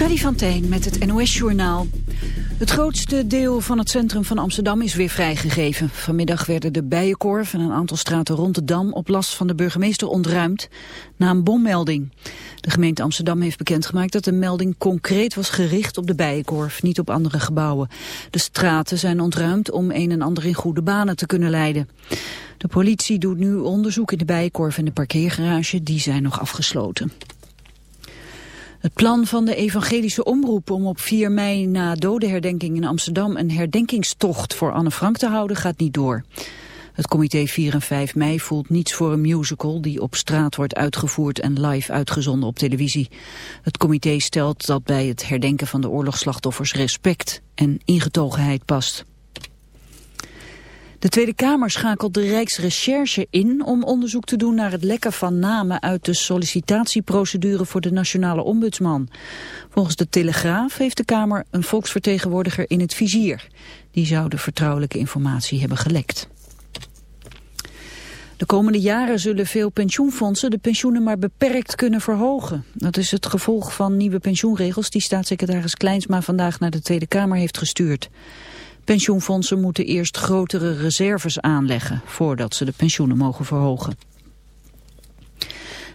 Freddy van Teen met het NOS-journaal. Het grootste deel van het centrum van Amsterdam is weer vrijgegeven. Vanmiddag werden de Bijenkorf en een aantal straten rond de Dam op last van de burgemeester ontruimd na een bommelding. De gemeente Amsterdam heeft bekendgemaakt dat de melding concreet was gericht op de Bijenkorf, niet op andere gebouwen. De straten zijn ontruimd om een en ander in goede banen te kunnen leiden. De politie doet nu onderzoek in de Bijenkorf en de parkeergarage, die zijn nog afgesloten. Het plan van de evangelische omroep om op 4 mei na dodenherdenking in Amsterdam een herdenkingstocht voor Anne Frank te houden gaat niet door. Het comité 4 en 5 mei voelt niets voor een musical die op straat wordt uitgevoerd en live uitgezonden op televisie. Het comité stelt dat bij het herdenken van de oorlogsslachtoffers respect en ingetogenheid past. De Tweede Kamer schakelt de Rijksrecherche in om onderzoek te doen naar het lekken van namen uit de sollicitatieprocedure voor de nationale ombudsman. Volgens de Telegraaf heeft de Kamer een volksvertegenwoordiger in het vizier. Die zou de vertrouwelijke informatie hebben gelekt. De komende jaren zullen veel pensioenfondsen de pensioenen maar beperkt kunnen verhogen. Dat is het gevolg van nieuwe pensioenregels die staatssecretaris Kleinsma vandaag naar de Tweede Kamer heeft gestuurd. Pensioenfondsen moeten eerst grotere reserves aanleggen voordat ze de pensioenen mogen verhogen.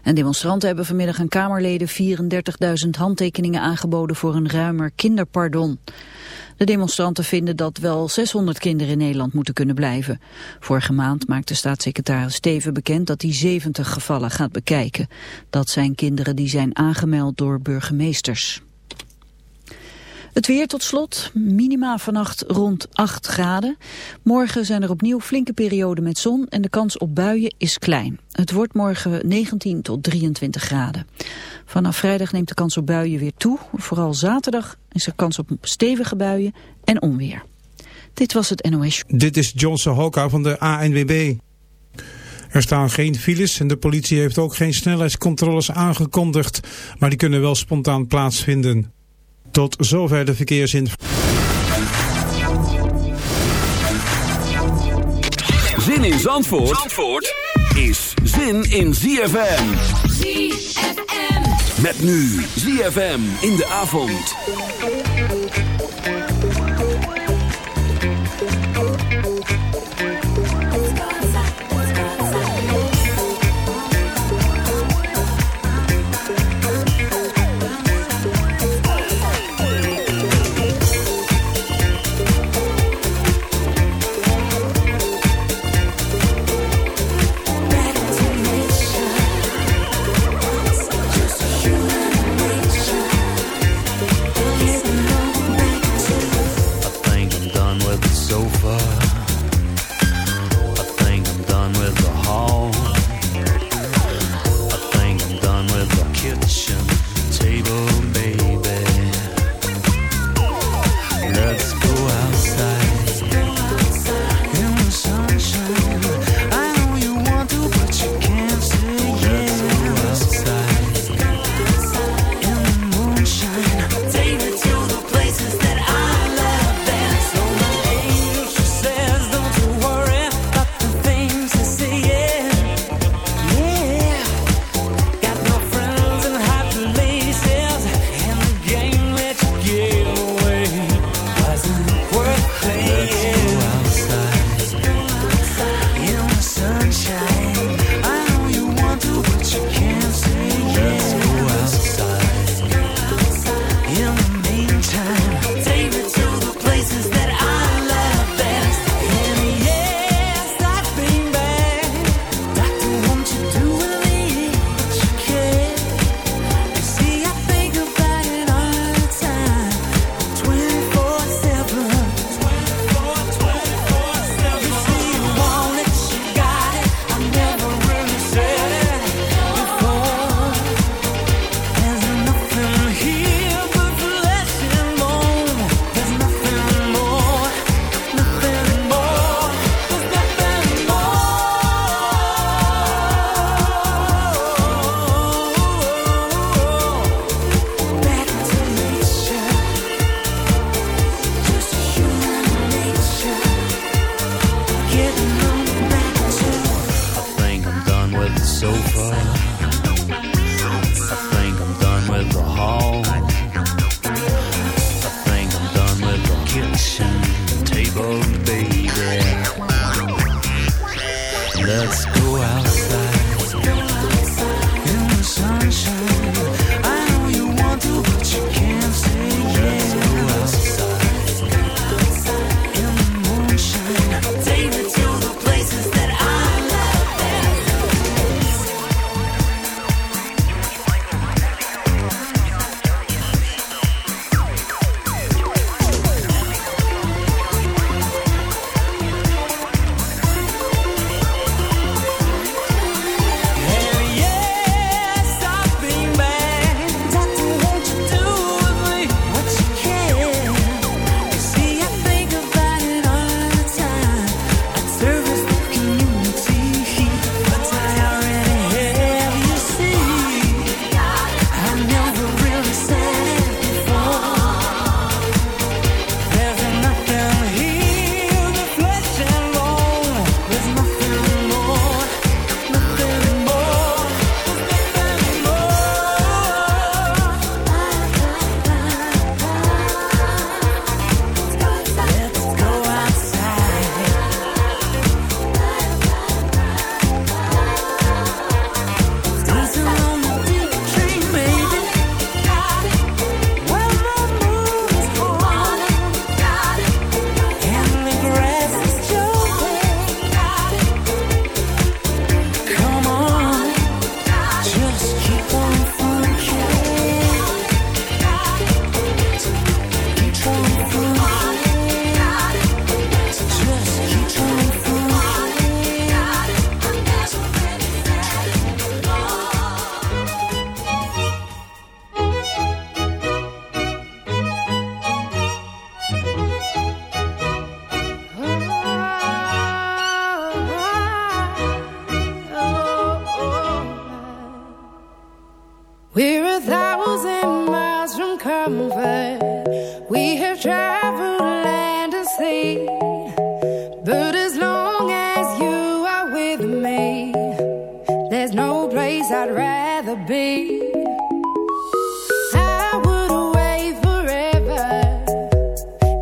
En demonstranten hebben vanmiddag aan Kamerleden 34.000 handtekeningen aangeboden voor een ruimer kinderpardon. De demonstranten vinden dat wel 600 kinderen in Nederland moeten kunnen blijven. Vorige maand maakte staatssecretaris Steven bekend dat hij 70 gevallen gaat bekijken. Dat zijn kinderen die zijn aangemeld door burgemeesters. Het weer tot slot, minima vannacht rond 8 graden. Morgen zijn er opnieuw flinke perioden met zon en de kans op buien is klein. Het wordt morgen 19 tot 23 graden. Vanaf vrijdag neemt de kans op buien weer toe. Vooral zaterdag is er kans op stevige buien en onweer. Dit was het NOS. Dit is Johnson Hoka van de ANWB. Er staan geen files en de politie heeft ook geen snelheidscontroles aangekondigd, maar die kunnen wel spontaan plaatsvinden. Tot zover de verkeersinformatie. Zin in Zandvoort, Zandvoort is zin in ZFM. ZFM. Met nu ZFM in de avond.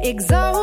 exhaust.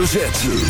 hoofdletter Z.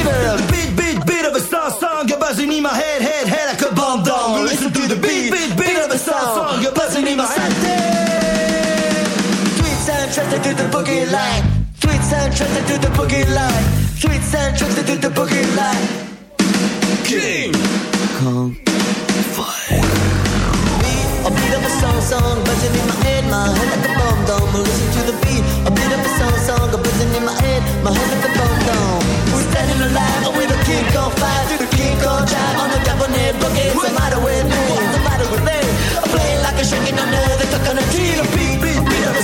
feel a beat, beat, beat of a star song. You're buzzing in my head, head, head like a bomb down. Listen to the beat, beat, beat of a star song. You're buzzing in my head. Sweet soundtrack to do the boogie line. Sweet soundtrack to do the boogie line. Sweet soundtrack to do the boogie line. Yeah.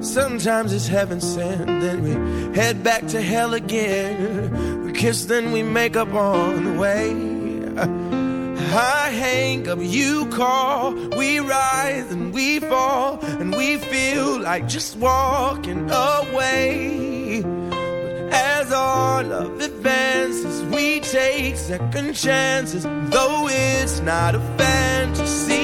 Sometimes it's heaven sent, then we head back to hell again. We kiss, then we make up on the way. I hang up, you call, we rise and we fall, and we feel like just walking away. As our love advances, we take second chances. Though it's not a fantasy,